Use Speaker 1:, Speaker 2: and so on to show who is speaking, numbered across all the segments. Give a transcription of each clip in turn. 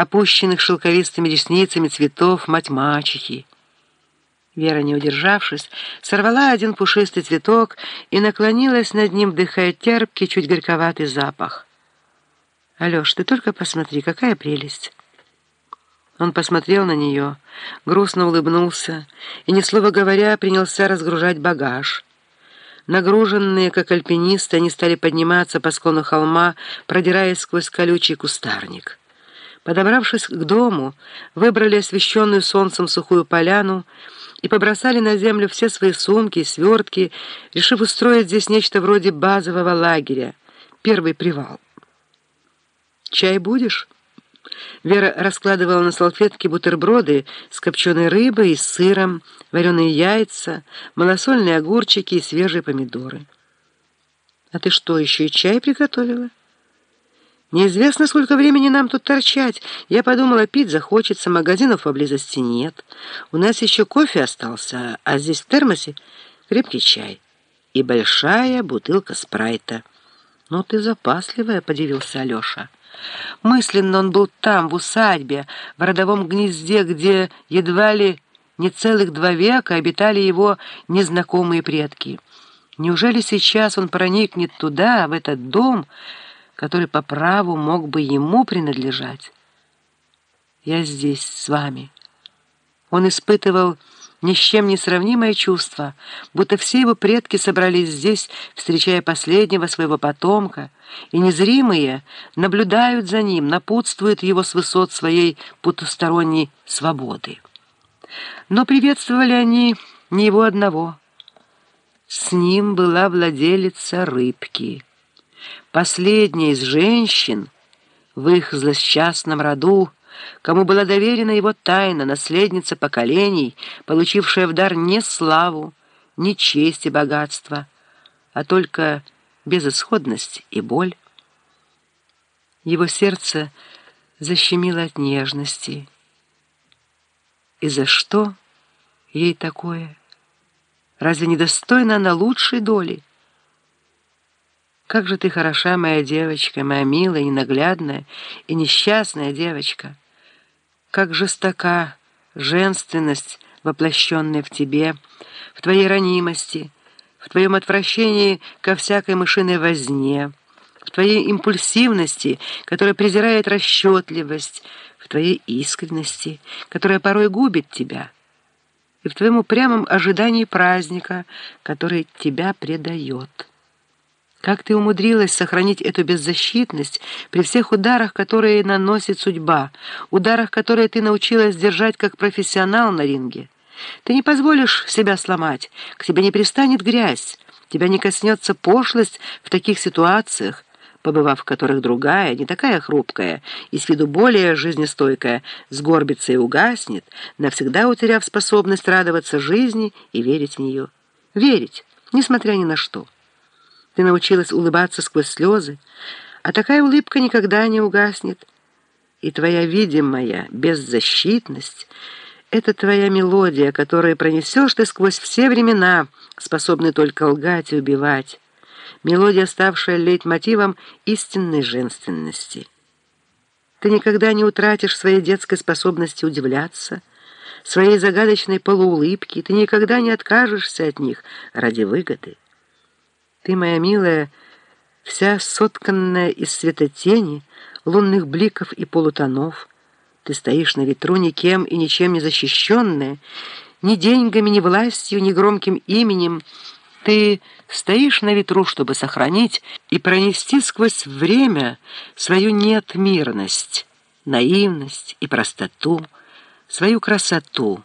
Speaker 1: опущенных шелковистыми ресницами цветов мать-мачехи. Вера, не удержавшись, сорвала один пушистый цветок и наклонилась над ним, вдыхая терпкий, чуть горьковатый запах. «Алеш, ты только посмотри, какая прелесть!» Он посмотрел на нее, грустно улыбнулся и, ни слова говоря, принялся разгружать багаж. Нагруженные, как альпинисты, они стали подниматься по склону холма, продираясь сквозь колючий кустарник. Подобравшись к дому, выбрали освещенную солнцем сухую поляну и побросали на землю все свои сумки и свертки, решив устроить здесь нечто вроде базового лагеря, первый привал. «Чай будешь?» Вера раскладывала на салфетке бутерброды с копченой рыбой и сыром, вареные яйца, малосольные огурчики и свежие помидоры. «А ты что, еще и чай приготовила?» «Неизвестно, сколько времени нам тут торчать. Я подумала, пить захочется, магазинов поблизости нет. У нас еще кофе остался, а здесь в термосе крепкий чай и большая бутылка спрайта». «Ну ты запасливая», — подивился Алеша. Мысленно он был там, в усадьбе, в родовом гнезде, где едва ли не целых два века обитали его незнакомые предки. Неужели сейчас он проникнет туда, в этот дом, который по праву мог бы ему принадлежать? «Я здесь, с вами». Он испытывал ни с чем не сравнимое чувство, будто все его предки собрались здесь, встречая последнего своего потомка, и незримые наблюдают за ним, напутствуют его с высот своей потусторонней свободы. Но приветствовали они не его одного. С ним была владелица рыбки. Последняя из женщин в их злосчастном роду, кому была доверена его тайна, наследница поколений, получившая в дар не славу, не честь и богатство, а только безысходность и боль. Его сердце защемило от нежности. И за что ей такое? Разве недостойна она лучшей доли? Как же ты хороша, моя девочка, моя милая, ненаглядная и несчастная девочка! Как жестока женственность, воплощенная в тебе, в твоей ранимости, в твоем отвращении ко всякой мышиной возне, в твоей импульсивности, которая презирает расчетливость, в твоей искренности, которая порой губит тебя, и в твоем упрямом ожидании праздника, который тебя предает. Как ты умудрилась сохранить эту беззащитность при всех ударах, которые наносит судьба, ударах, которые ты научилась держать как профессионал на ринге? Ты не позволишь себя сломать, к тебе не пристанет грязь, тебя не коснется пошлость в таких ситуациях, побывав в которых другая, не такая хрупкая и с виду более жизнестойкая, сгорбится и угаснет, навсегда утеряв способность радоваться жизни и верить в нее. Верить, несмотря ни на что. Ты научилась улыбаться сквозь слезы, а такая улыбка никогда не угаснет. И твоя видимая беззащитность — это твоя мелодия, которую пронесешь ты сквозь все времена, способны только лгать и убивать. Мелодия, ставшая лейтмотивом истинной женственности. Ты никогда не утратишь своей детской способности удивляться, своей загадочной полуулыбки, ты никогда не откажешься от них ради выгоды. Ты, моя милая, вся сотканная из светотени, лунных бликов и полутонов. Ты стоишь на ветру никем и ничем не защищенная, ни деньгами, ни властью, ни громким именем. Ты стоишь на ветру, чтобы сохранить и пронести сквозь время свою неотмирность, наивность и простоту, свою красоту,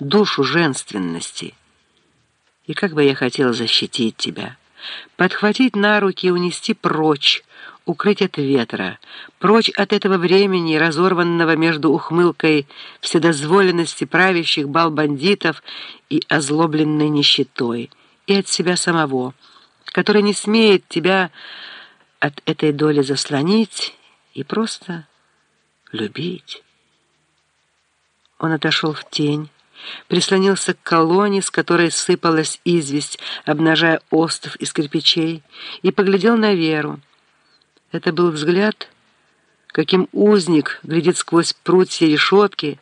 Speaker 1: душу женственности. И как бы я хотела защитить тебя» подхватить на руки и унести прочь, укрыть от ветра, прочь от этого времени, разорванного между ухмылкой вседозволенности правящих бал бандитов и озлобленной нищетой, и от себя самого, который не смеет тебя от этой доли заслонить и просто любить. Он отошел в тень, прислонился к колонне, с которой сыпалась известь, обнажая остов из кирпичей, и поглядел на Веру. Это был взгляд, каким узник глядит сквозь прутья решетки,